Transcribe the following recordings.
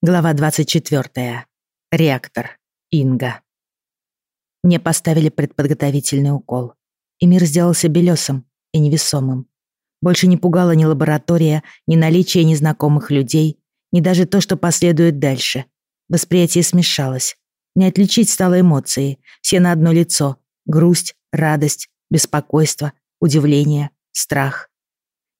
Глава 24. Реактор. Инга. Мне поставили предподготовительный укол, и мир сделался белесым и невесомым. Больше не пугала ни лаборатория, ни наличие незнакомых людей, ни даже то, что последует дальше. Восприятие смешалось. Не отличить стало эмоции, все на одно лицо. Грусть, радость, беспокойство, удивление, страх.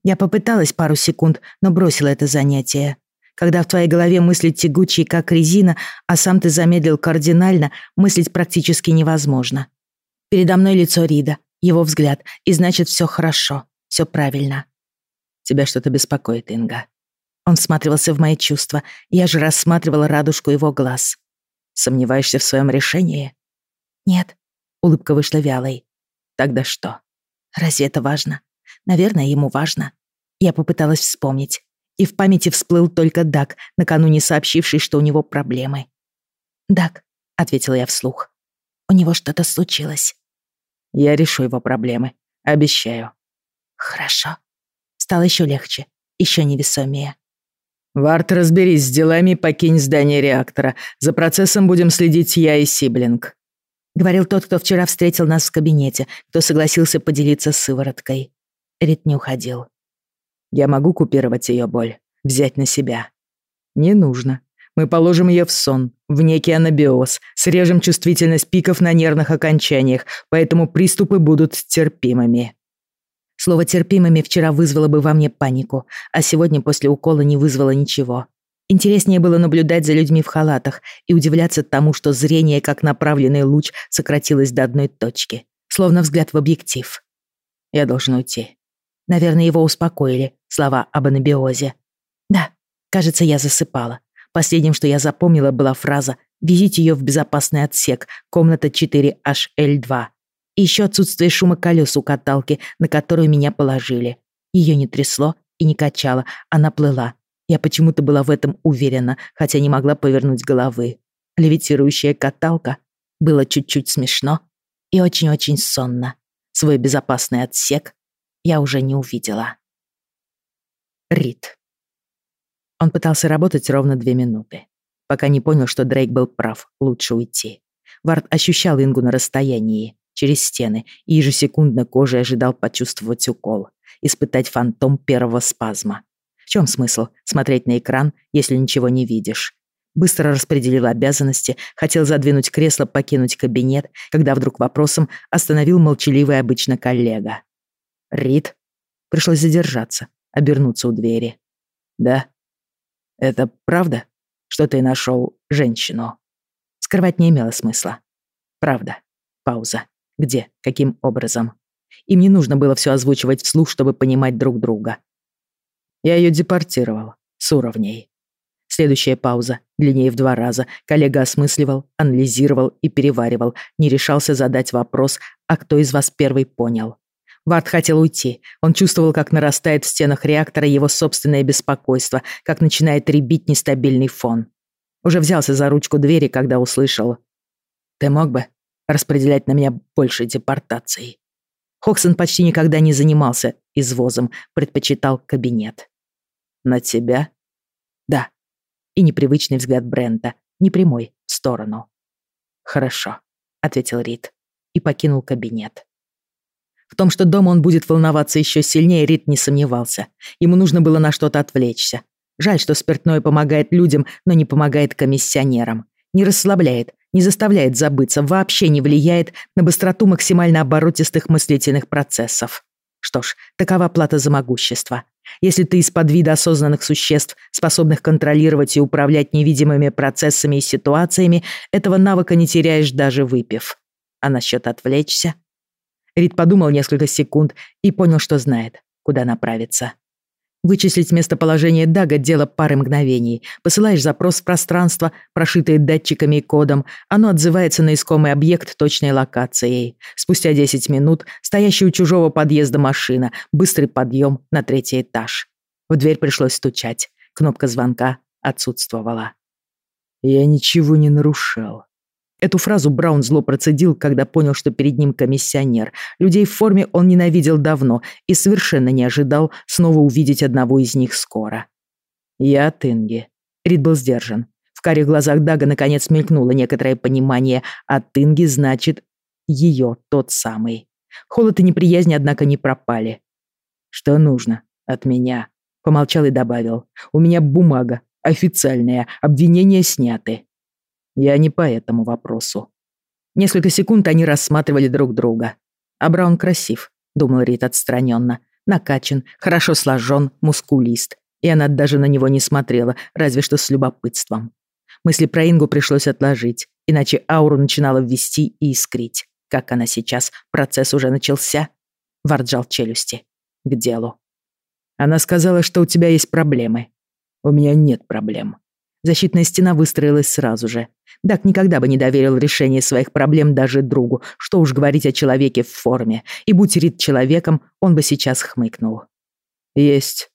Я попыталась пару секунд, но бросила это занятие. Когда в твоей голове мысли тягучие, как резина, а сам ты замедлил кардинально, мыслить практически невозможно. Передо мной лицо Рида, его взгляд, и значит, все хорошо, все правильно. Тебя что-то беспокоит, Инга. Он всматривался в мои чувства, я же рассматривала радужку его глаз. Сомневаешься в своем решении? Нет. Улыбка вышла вялой. Тогда что? Разве это важно? Наверное, ему важно. Я попыталась вспомнить и в памяти всплыл только Дак, накануне сообщивший, что у него проблемы. «Дак», — ответила я вслух, — «у него что-то случилось». «Я решу его проблемы, обещаю». «Хорошо». Стало еще легче, еще невесомее. «Варт, разберись с делами, покинь здание реактора. За процессом будем следить я и Сиблинг», — говорил тот, кто вчера встретил нас в кабинете, кто согласился поделиться сывороткой. Рит не уходил. Я могу купировать ее боль, взять на себя. Не нужно. Мы положим ее в сон, в некий анабиоз, срежем чувствительность пиков на нервных окончаниях, поэтому приступы будут терпимыми. Слово «терпимыми» вчера вызвало бы во мне панику, а сегодня после укола не вызвало ничего. Интереснее было наблюдать за людьми в халатах и удивляться тому, что зрение, как направленный луч, сократилось до одной точки, словно взгляд в объектив. Я должен уйти. Наверное, его успокоили слова об анабиозе. Да, кажется, я засыпала. Последним, что я запомнила, была фраза «Везите ее в безопасный отсек, комната 4HL2». И еще отсутствие шума колес у каталки, на которую меня положили. Ее не трясло и не качало, она плыла. Я почему-то была в этом уверена, хотя не могла повернуть головы. Левитирующая каталка. Было чуть-чуть смешно и очень-очень сонно. Свой безопасный отсек я уже не увидела. Рид. Он пытался работать ровно две минуты, пока не понял, что Дрейк был прав, лучше уйти. Вард ощущал Ингу на расстоянии, через стены, и ежесекундно кожей ожидал почувствовать укол, испытать фантом первого спазма. В чем смысл смотреть на экран, если ничего не видишь? Быстро распределил обязанности, хотел задвинуть кресло, покинуть кабинет, когда вдруг вопросом остановил молчаливый обычно коллега. Рид. Пришлось задержаться, обернуться у двери. Да. Это правда, что ты нашел женщину? Скрывать не имело смысла. Правда. Пауза. Где? Каким образом? Им не нужно было все озвучивать вслух, чтобы понимать друг друга. Я ее депортировал. С уровней. Следующая пауза, длиннее в два раза. Коллега осмысливал, анализировал и переваривал, не решался задать вопрос, а кто из вас первый понял. Вард хотел уйти. Он чувствовал, как нарастает в стенах реактора его собственное беспокойство, как начинает ребить нестабильный фон. Уже взялся за ручку двери, когда услышал. «Ты мог бы распределять на меня больше депортаций?» Хоксон почти никогда не занимался извозом, предпочитал кабинет. «На тебя?» «Да». И непривычный взгляд Брента, непрямой, в сторону. «Хорошо», — ответил Рид и покинул кабинет. В том, что дома он будет волноваться еще сильнее, Рит не сомневался. Ему нужно было на что-то отвлечься. Жаль, что спиртное помогает людям, но не помогает комиссионерам. Не расслабляет, не заставляет забыться, вообще не влияет на быстроту максимально оборотистых мыслительных процессов. Что ж, такова плата за могущество. Если ты из-под вида осознанных существ, способных контролировать и управлять невидимыми процессами и ситуациями, этого навыка не теряешь даже выпив. А насчет отвлечься? Рид подумал несколько секунд и понял, что знает, куда направиться. Вычислить местоположение Дага – дело пары мгновений. Посылаешь запрос в пространство, прошитое датчиками и кодом. Оно отзывается на искомый объект точной локацией. Спустя 10 минут стоящая у чужого подъезда машина, быстрый подъем на третий этаж. В дверь пришлось стучать. Кнопка звонка отсутствовала. «Я ничего не нарушал», Эту фразу Браун зло процедил, когда понял, что перед ним комиссионер. Людей в форме он ненавидел давно и совершенно не ожидал снова увидеть одного из них скоро. «Я Тенги». Рид был сдержан. В карих глазах Дага наконец мелькнуло некоторое понимание, а Тынги значит ее тот самый. Холод и неприязнь, однако, не пропали. «Что нужно от меня?» Помолчал и добавил. «У меня бумага, официальная, обвинения сняты». Я не по этому вопросу. Несколько секунд они рассматривали друг друга. А Браун красив, думал Рид отстраненно. Накачан, хорошо сложен, мускулист. И она даже на него не смотрела, разве что с любопытством. Мысли про Ингу пришлось отложить, иначе ауру начинала ввести и искрить. Как она сейчас? Процесс уже начался? Варджал челюсти. К делу. Она сказала, что у тебя есть проблемы. У меня нет проблем. Защитная стена выстроилась сразу же. Дак никогда бы не доверил решение своих проблем даже другу, что уж говорить о человеке в форме. И будь Рид человеком, он бы сейчас хмыкнул. Есть.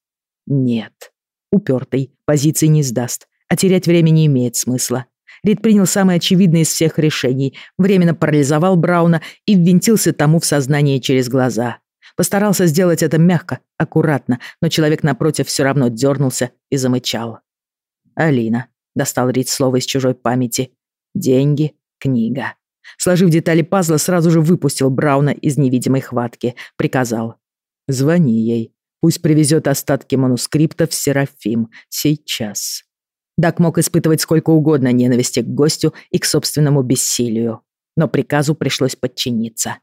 Нет. Упертый, позиции не сдаст, а терять время не имеет смысла. Рид принял самое очевидное из всех решений, временно парализовал Брауна и ввинтился тому в сознание через глаза. Постарался сделать это мягко, аккуратно, но человек напротив все равно дернулся и замычал. «Алина», — достал Рид слово из чужой памяти. «Деньги, книга». Сложив детали пазла, сразу же выпустил Брауна из невидимой хватки. Приказал. «Звони ей. Пусть привезет остатки манускриптов в Серафим. Сейчас». Дак мог испытывать сколько угодно ненависти к гостю и к собственному бессилию. Но приказу пришлось подчиниться.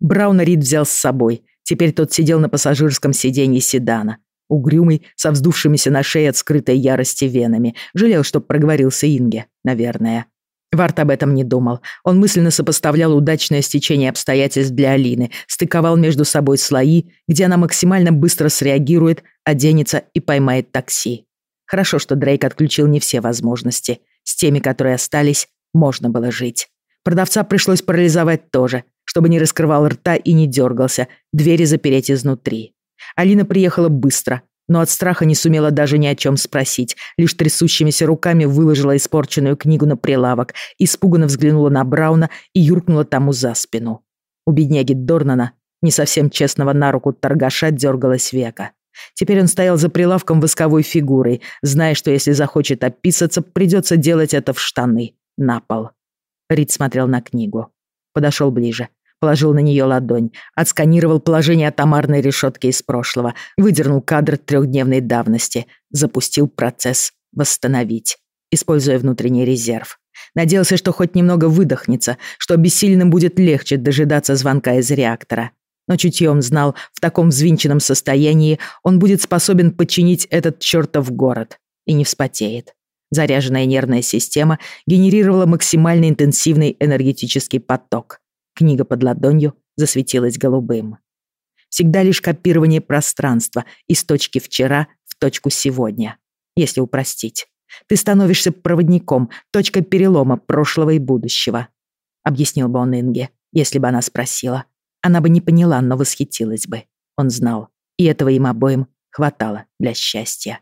Брауна Рид взял с собой. Теперь тот сидел на пассажирском сиденье седана. Угрюмый, со вздувшимися на шее от скрытой ярости венами. Жалел, что проговорился Инге, наверное. Варт об этом не думал. Он мысленно сопоставлял удачное стечение обстоятельств для Алины, стыковал между собой слои, где она максимально быстро среагирует, оденется и поймает такси. Хорошо, что Дрейк отключил не все возможности. С теми, которые остались, можно было жить. Продавца пришлось парализовать тоже, чтобы не раскрывал рта и не дергался, двери запереть изнутри. Алина приехала быстро, но от страха не сумела даже ни о чем спросить, лишь трясущимися руками выложила испорченную книгу на прилавок, испуганно взглянула на Брауна и юркнула тому за спину. У бедняги Дорнана, не совсем честного на руку торгаша, дергалась века. Теперь он стоял за прилавком восковой фигурой, зная, что если захочет описаться, придется делать это в штаны, на пол. Рид смотрел на книгу. Подошел ближе, положил на нее ладонь, отсканировал положение атомарной решетки из прошлого, выдернул кадр трехдневной давности, запустил процесс «Восстановить», используя внутренний резерв. Надеялся, что хоть немного выдохнется, что бессильным будет легче дожидаться звонка из реактора. Но чутьем знал, в таком взвинченном состоянии он будет способен подчинить этот чертов город и не вспотеет. Заряженная нервная система генерировала максимально интенсивный энергетический поток. Книга под ладонью засветилась голубым. Всегда лишь копирование пространства из точки вчера в точку сегодня, если упростить. Ты становишься проводником, точкой перелома прошлого и будущего. Объяснил бы он Инге, если бы она спросила. Она бы не поняла, но восхитилась бы. Он знал, и этого им обоим хватало для счастья.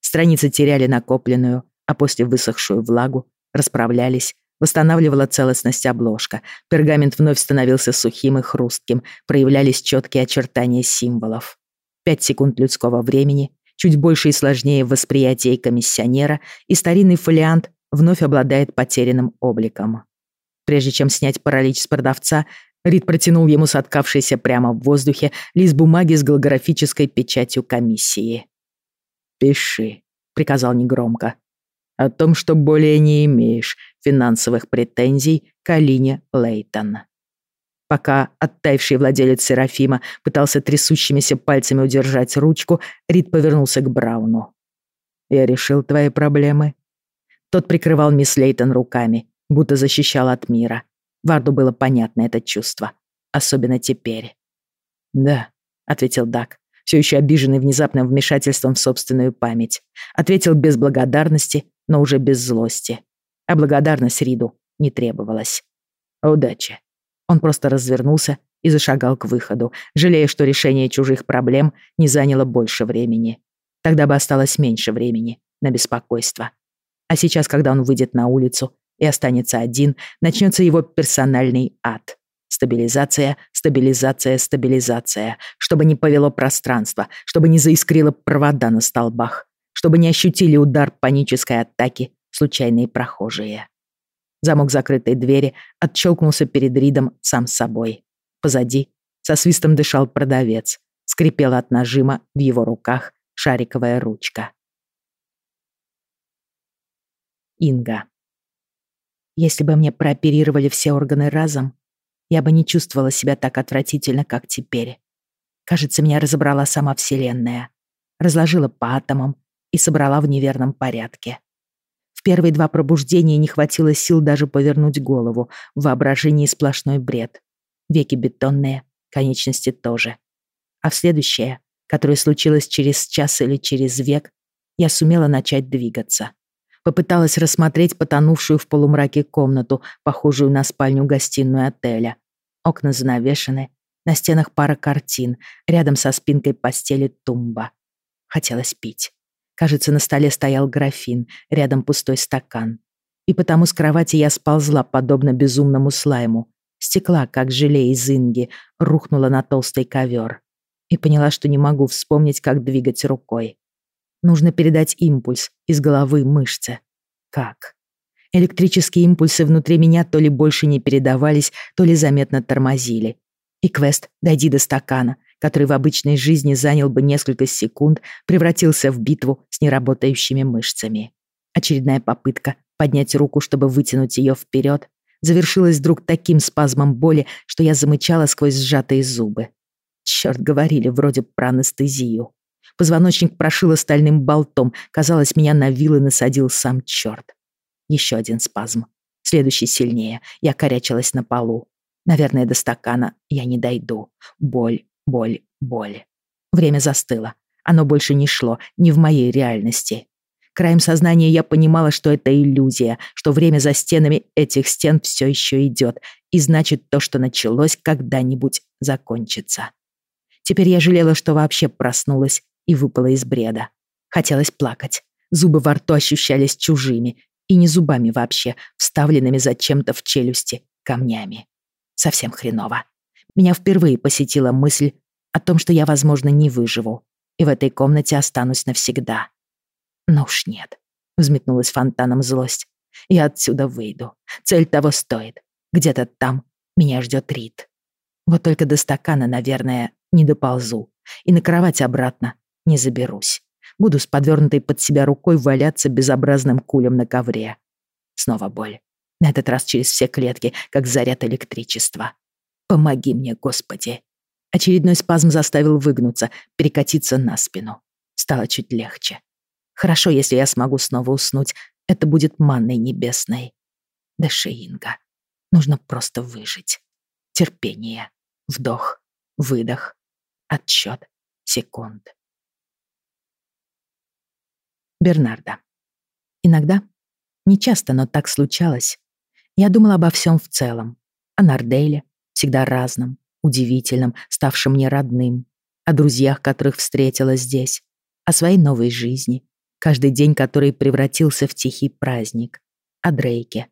Страницы теряли накопленную, а после высохшую влагу, расправлялись, восстанавливала целостность обложка. Пергамент вновь становился сухим и хрустким, проявлялись четкие очертания символов. Пять секунд людского времени, чуть больше и сложнее в восприятии комиссионера, и старинный фолиант вновь обладает потерянным обликом. Прежде чем снять паралич с продавца, Рид протянул ему соткавшийся прямо в воздухе лист бумаги с голографической печатью комиссии. «Пиши», — приказал негромко. «О том, что более не имеешь финансовых претензий к Алине Лейтон». Пока оттаивший владелец Серафима пытался трясущимися пальцами удержать ручку, Рид повернулся к Брауну. «Я решил твои проблемы». Тот прикрывал мисс Лейтон руками, будто защищал от мира. Варду было понятно это чувство. Особенно теперь. «Да», — ответил Дак, все еще обиженный внезапным вмешательством в собственную память. Ответил без благодарности, но уже без злости. А благодарность Риду не требовалась. «Удачи». Он просто развернулся и зашагал к выходу, жалея, что решение чужих проблем не заняло больше времени. Тогда бы осталось меньше времени на беспокойство. А сейчас, когда он выйдет на улицу, и останется один, начнется его персональный ад. Стабилизация, стабилизация, стабилизация, чтобы не повело пространство, чтобы не заискрило провода на столбах. Чтобы не ощутили удар панической атаки случайные прохожие. Замок закрытой двери отщелкнулся перед Ридом сам собой. Позади со свистом дышал продавец. Скрипела от нажима в его руках шариковая ручка. Инга. Если бы мне прооперировали все органы разом, я бы не чувствовала себя так отвратительно, как теперь. Кажется, меня разобрала сама Вселенная. Разложила по атомам и собрала в неверном порядке. В первые два пробуждения не хватило сил даже повернуть голову, в воображении сплошной бред. Веки бетонные, конечности тоже. А в следующее, которое случилось через час или через век, я сумела начать двигаться. Попыталась рассмотреть потонувшую в полумраке комнату, похожую на спальню-гостиную отеля. Окна занавешены, на стенах пара картин, рядом со спинкой постели тумба. Хотелось пить. Кажется, на столе стоял графин, рядом пустой стакан. И потому с кровати я сползла, подобно безумному слайму. Стекла, как желе из инги, рухнула на толстый ковер. И поняла, что не могу вспомнить, как двигать рукой. Нужно передать импульс из головы мышце. Как? Электрические импульсы внутри меня то ли больше не передавались, то ли заметно тормозили. И квест «Дойди до стакана», который в обычной жизни занял бы несколько секунд, превратился в битву с неработающими мышцами. Очередная попытка поднять руку, чтобы вытянуть ее вперед, завершилась вдруг таким спазмом боли, что я замычала сквозь сжатые зубы. Черт, говорили вроде про анестезию. Позвоночник прошило стальным болтом. Казалось, меня на вилы насадил сам черт. Еще один спазм. Следующий сильнее. Я корячилась на полу. Наверное, до стакана я не дойду. Боль, боль, боль. Время застыло. Оно больше не шло, не в моей реальности. Краем сознания я понимала, что это иллюзия, что время за стенами этих стен все еще идет, и значит, то, что началось, когда-нибудь закончится. Теперь я жалела, что вообще проснулась и выпала из бреда. Хотелось плакать. Зубы во рту ощущались чужими, и не зубами вообще, вставленными зачем-то в челюсти камнями. Совсем хреново. Меня впервые посетила мысль о том, что я, возможно, не выживу, и в этой комнате останусь навсегда. Ну уж нет. Взметнулась фонтаном злость. Я отсюда выйду. Цель того стоит. Где-то там меня ждет Рит. Вот только до стакана, наверное, не доползу. И на кровать обратно не заберусь. Буду с подвернутой под себя рукой валяться безобразным кулем на ковре. Снова боль. На этот раз через все клетки, как заряд электричества. Помоги мне, Господи. Очередной спазм заставил выгнуться, перекатиться на спину. Стало чуть легче. Хорошо, если я смогу снова уснуть. Это будет манной небесной. Дыши, Инга. Нужно просто выжить. Терпение. Вдох. Выдох. Отсчет секунд. Бернарда. Иногда, не часто, но так случалось, я думала обо всем в целом. О Нарделе, всегда разном, удивительном, ставшем мне родным. О друзьях, которых встретила здесь. О своей новой жизни. Каждый день, который превратился в тихий праздник. О Дрейке.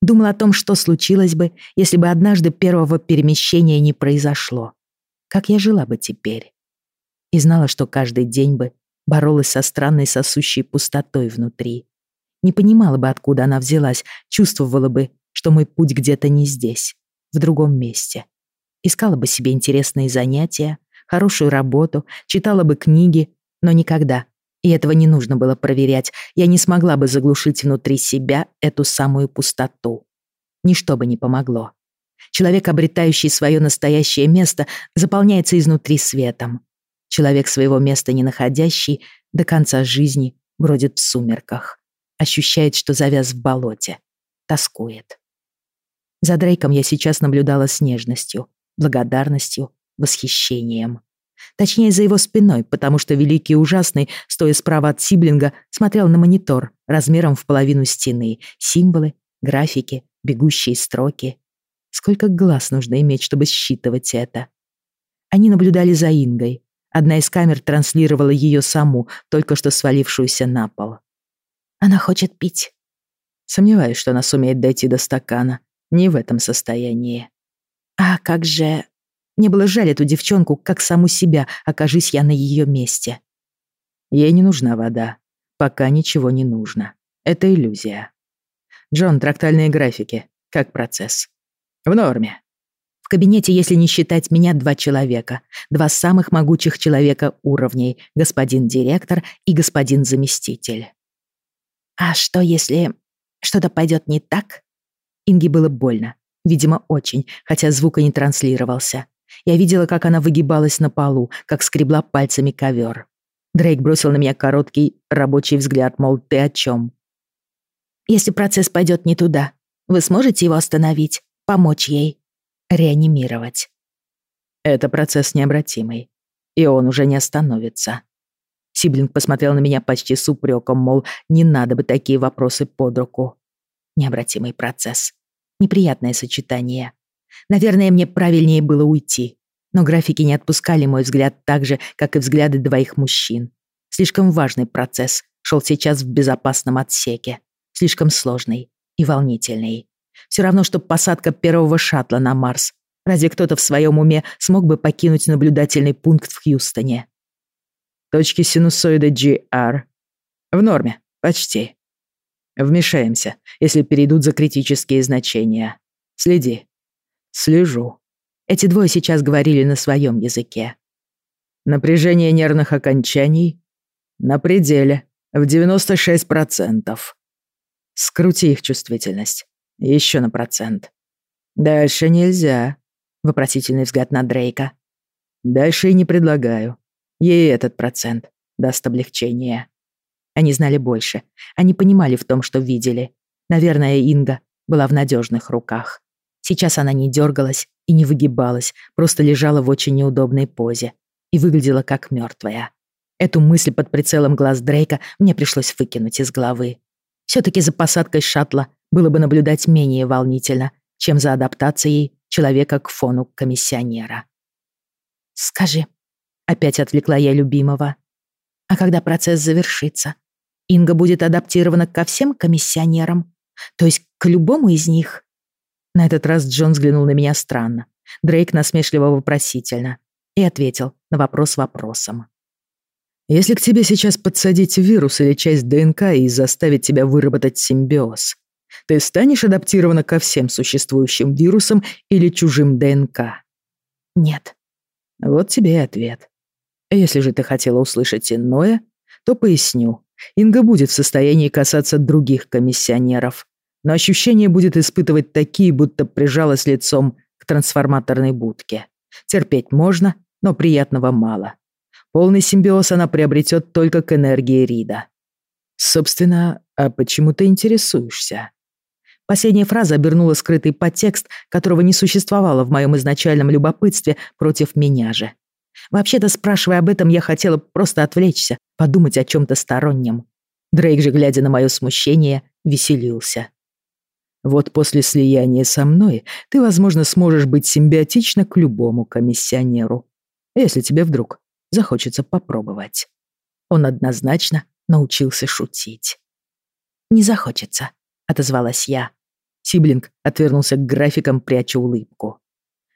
Думала о том, что случилось бы, если бы однажды первого перемещения не произошло. Как я жила бы теперь. И знала, что каждый день бы боролась со странной сосущей пустотой внутри. Не понимала бы, откуда она взялась, чувствовала бы, что мой путь где-то не здесь, в другом месте. Искала бы себе интересные занятия, хорошую работу, читала бы книги, но никогда. И этого не нужно было проверять. Я не смогла бы заглушить внутри себя эту самую пустоту. Ничто бы не помогло. Человек, обретающий свое настоящее место, заполняется изнутри светом. Человек своего места не находящий до конца жизни бродит в сумерках. Ощущает, что завяз в болоте. Тоскует. За Дрейком я сейчас наблюдала с нежностью, благодарностью, восхищением. Точнее, за его спиной, потому что Великий Ужасный, стоя справа от Сиблинга, смотрел на монитор размером в половину стены. Символы, графики, бегущие строки. Сколько глаз нужно иметь, чтобы считывать это? Они наблюдали за Ингой, Одна из камер транслировала ее саму, только что свалившуюся на пол. Она хочет пить. Сомневаюсь, что она сумеет дойти до стакана. Не в этом состоянии. А как же... Мне было жаль эту девчонку, как саму себя, окажись я на ее месте. Ей не нужна вода. Пока ничего не нужно. Это иллюзия. Джон, трактальные графики. Как процесс? В норме. В кабинете, если не считать меня, два человека. Два самых могучих человека уровней. Господин директор и господин заместитель. А что, если что-то пойдет не так? Инге было больно. Видимо, очень, хотя звука не транслировался. Я видела, как она выгибалась на полу, как скребла пальцами ковер. Дрейк бросил на меня короткий рабочий взгляд, мол, ты о чем? Если процесс пойдет не туда, вы сможете его остановить, помочь ей, реанимировать? Это процесс необратимый, и он уже не остановится. Сиблинг посмотрел на меня почти с упреком, мол, не надо бы такие вопросы под руку. Необратимый процесс. Неприятное сочетание. Наверное, мне правильнее было уйти. Но графики не отпускали мой взгляд так же, как и взгляды двоих мужчин. Слишком важный процесс шел сейчас в безопасном отсеке. Слишком сложный и волнительный. Все равно, что посадка первого шаттла на Марс. Разве кто-то в своем уме смог бы покинуть наблюдательный пункт в Хьюстоне? Точки синусоида GR. В норме, почти. Вмешаемся, если перейдут за критические значения. Следи. Слежу. Эти двое сейчас говорили на своем языке. Напряжение нервных окончаний на пределе, в 96%. Скрути их чувствительность. Еще на процент. Дальше нельзя. Вопросительный взгляд на Дрейка. Дальше и не предлагаю. Ей этот процент даст облегчение. Они знали больше. Они понимали в том, что видели. Наверное, Инга была в надежных руках. Сейчас она не дергалась и не выгибалась, просто лежала в очень неудобной позе и выглядела как мертвая. Эту мысль под прицелом глаз Дрейка мне пришлось выкинуть из головы. Все-таки за посадкой шаттла было бы наблюдать менее волнительно, чем за адаптацией человека к фону комиссионера. «Скажи», — опять отвлекла я любимого, «а когда процесс завершится, Инга будет адаптирована ко всем комиссионерам, то есть к любому из них?» На этот раз Джон взглянул на меня странно. Дрейк насмешливо-вопросительно. И ответил на вопрос вопросом. «Если к тебе сейчас подсадить вирус или часть ДНК и заставить тебя выработать симбиоз, ты станешь адаптирована ко всем существующим вирусам или чужим ДНК?» «Нет». Вот тебе и ответ. Если же ты хотела услышать иное, то поясню. Инга будет в состоянии касаться других комиссионеров, но ощущение будет испытывать такие, будто прижалась лицом к трансформаторной будке. Терпеть можно, но приятного мало. Полный симбиоз она приобретет только к энергии Рида. Собственно, а почему ты интересуешься? Последняя фраза обернула скрытый подтекст, которого не существовало в моем изначальном любопытстве против меня же. Вообще-то, спрашивая об этом, я хотела просто отвлечься, подумать о чем-то стороннем. Дрейк же, глядя на мое смущение, веселился. Вот после слияния со мной ты, возможно, сможешь быть симбиотична к любому комиссионеру, если тебе вдруг захочется попробовать. Он однозначно научился шутить. «Не захочется», — отозвалась я. Сиблинг отвернулся к графикам, пряча улыбку.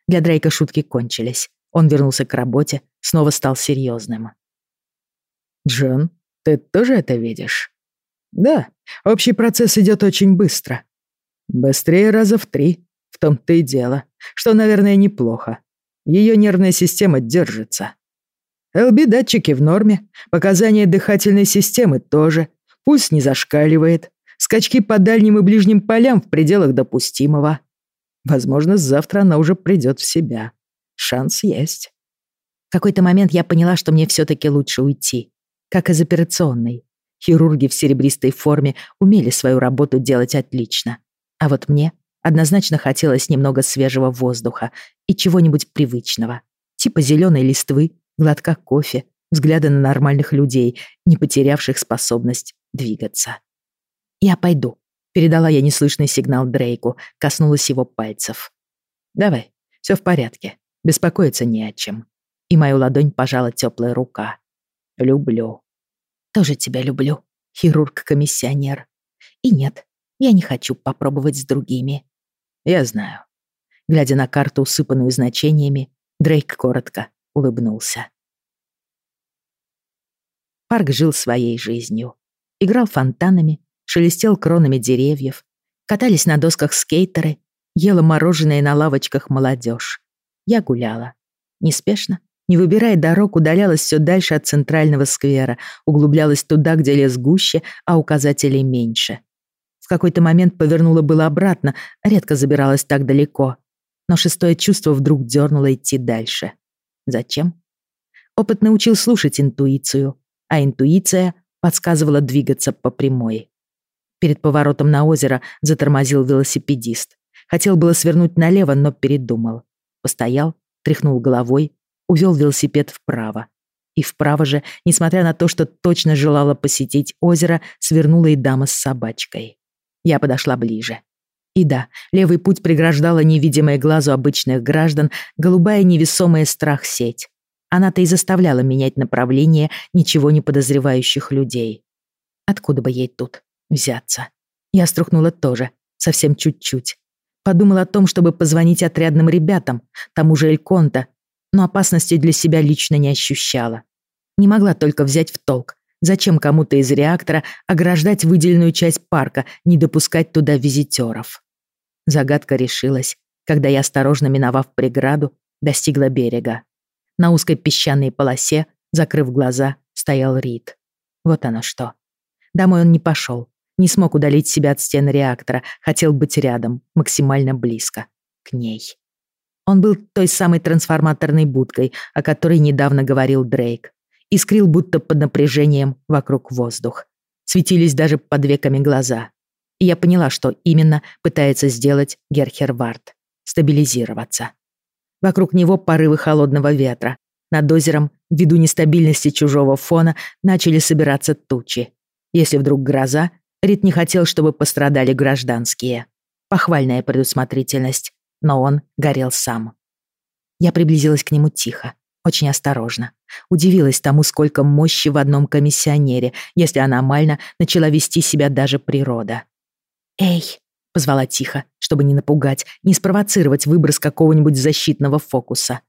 Для Дрейка шутки кончились. Он вернулся к работе, снова стал серьезным. «Джон, ты тоже это видишь?» «Да, общий процесс идет очень быстро. Быстрее раза в три. В том-то и дело, что, наверное, неплохо. Ее нервная система держится. ЛБ-датчики в норме, показания дыхательной системы тоже, пульс не зашкаливает, скачки по дальним и ближним полям в пределах допустимого. Возможно, завтра она уже придет в себя. Шанс есть. В какой-то момент я поняла, что мне все-таки лучше уйти, как из операционной. Хирурги в серебристой форме умели свою работу делать отлично. А вот мне однозначно хотелось немного свежего воздуха и чего-нибудь привычного. Типа зеленой листвы, глотка кофе, взгляда на нормальных людей, не потерявших способность двигаться. «Я пойду», — передала я неслышный сигнал Дрейку, коснулась его пальцев. «Давай, все в порядке, беспокоиться не о чем». И мою ладонь пожала теплая рука. «Люблю». «Тоже тебя люблю, хирург-комиссионер. И нет, я не хочу попробовать с другими. Я знаю. Глядя на карту, усыпанную значениями, Дрейк коротко улыбнулся. Парк жил своей жизнью. играл фонтанами, шелестел кронами деревьев, катались на досках скейтеры, ела мороженое на лавочках молодежь. Я гуляла. Неспешно, не выбирая дорог, удалялась все дальше от центрального сквера, углублялась туда, где лес гуще, а указателей меньше. В какой-то момент повернула было обратно, редко забиралась так далеко. Но шестое чувство вдруг дернуло идти дальше. Зачем? Опыт научил слушать интуицию, а интуиция подсказывала двигаться по прямой. Перед поворотом на озеро затормозил велосипедист. Хотел было свернуть налево, но передумал. Постоял, тряхнул головой, увел велосипед вправо. И вправо же, несмотря на то, что точно желала посетить озеро, свернула и дама с собачкой. Я подошла ближе. И да, левый путь преграждала невидимая глазу обычных граждан голубая невесомая страх-сеть. Она-то и заставляла менять направление ничего не подозревающих людей. Откуда бы ей тут взяться? Я струхнула тоже, совсем чуть-чуть. Подумала о том, чтобы позвонить отрядным ребятам, тому же Эльконта, но опасности для себя лично не ощущала. Не могла только взять в толк, зачем кому-то из реактора ограждать выделенную часть парка, не допускать туда визитеров. Загадка решилась, когда я, осторожно миновав преграду, достигла берега. На узкой песчаной полосе, закрыв глаза, стоял Рид. Вот оно что. Домой он не пошел, не смог удалить себя от стен реактора, хотел быть рядом, максимально близко, к ней. Он был той самой трансформаторной будкой, о которой недавно говорил Дрейк. Искрил будто под напряжением вокруг воздух. Светились даже под веками глаза. И я поняла, что именно пытается сделать Герхер Вард. Стабилизироваться. Вокруг него порывы холодного ветра. Над озером, ввиду нестабильности чужого фона, начали собираться тучи. Если вдруг гроза, Рид не хотел, чтобы пострадали гражданские. Похвальная предусмотрительность но он горел сам. Я приблизилась к нему тихо, очень осторожно. Удивилась тому, сколько мощи в одном комиссионере, если аномально начала вести себя даже природа. «Эй!» — позвала тихо, чтобы не напугать, не спровоцировать выброс какого-нибудь защитного фокуса.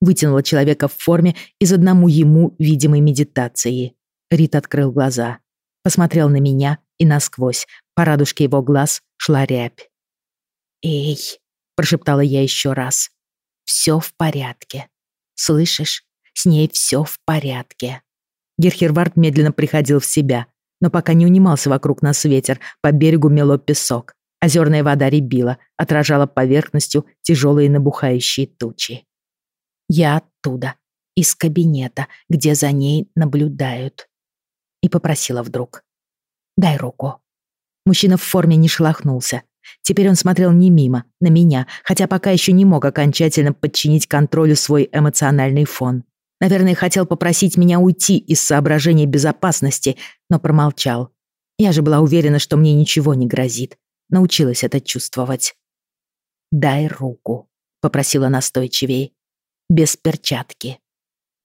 Вытянула человека в форме из одному ему видимой медитации. Рит открыл глаза. Посмотрел на меня и насквозь. По радужке его глаз шла рябь. «Эй!» прошептала я еще раз. Все в порядке. Слышишь? С ней все в порядке. Герхервард медленно приходил в себя, но пока не унимался вокруг нас ветер, по берегу мело песок. Озерная вода рябила, отражала поверхностью тяжелые набухающие тучи. Я оттуда, из кабинета, где за ней наблюдают. И попросила вдруг. «Дай руку». Мужчина в форме не шелохнулся, Теперь он смотрел не мимо, на меня, хотя пока еще не мог окончательно подчинить контролю свой эмоциональный фон. Наверное, хотел попросить меня уйти из соображений безопасности, но промолчал. Я же была уверена, что мне ничего не грозит. Научилась это чувствовать. «Дай руку», — попросила настойчивей. «Без перчатки».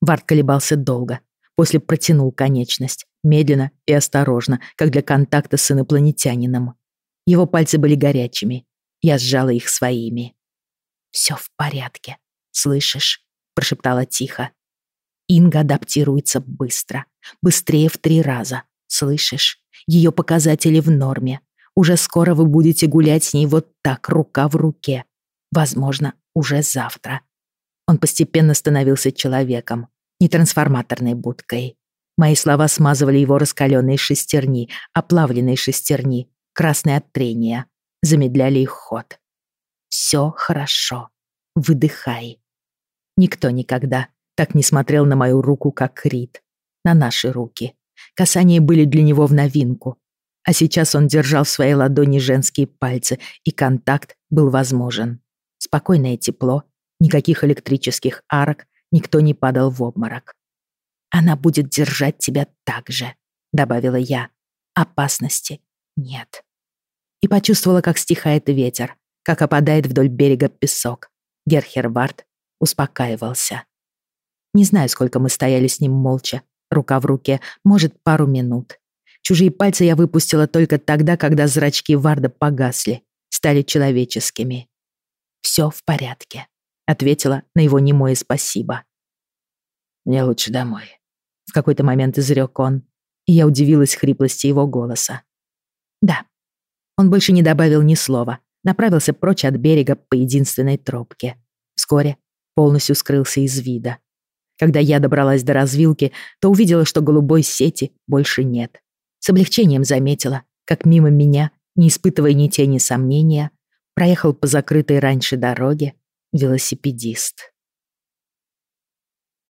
Вард колебался долго, после протянул конечность, медленно и осторожно, как для контакта с инопланетянином. Его пальцы были горячими. Я сжала их своими. «Все в порядке, слышишь?» — прошептала тихо. Инга адаптируется быстро, быстрее в три раза, слышишь? Ее показатели в норме. Уже скоро вы будете гулять с ней вот так, рука в руке. Возможно, уже завтра. Он постепенно становился человеком, не трансформаторной будкой. Мои слова смазывали его раскаленные шестерни, оплавленные шестерни, красные от трения, замедляли их ход. «Все хорошо. Выдыхай». Никто никогда так не смотрел на мою руку, как Рид. На наши руки. Касания были для него в новинку. А сейчас он держал в своей ладони женские пальцы, и контакт был возможен. Спокойное тепло, никаких электрических арок, никто не падал в обморок. «Она будет держать тебя так же», — добавила я. «Опасности нет» и почувствовала, как стихает ветер, как опадает вдоль берега песок. Герхервард успокаивался. Не знаю, сколько мы стояли с ним молча, рука в руке, может, пару минут. Чужие пальцы я выпустила только тогда, когда зрачки Варда погасли, стали человеческими. «Все в порядке», — ответила на его немое спасибо. «Мне лучше домой», — в какой-то момент изрек он. и я удивилась хриплости его голоса. «Да». Он больше не добавил ни слова, направился прочь от берега по единственной тропке. Вскоре полностью скрылся из вида. Когда я добралась до развилки, то увидела, что голубой сети больше нет. С облегчением заметила, как мимо меня, не испытывая ни тени сомнения, проехал по закрытой раньше дороге велосипедист.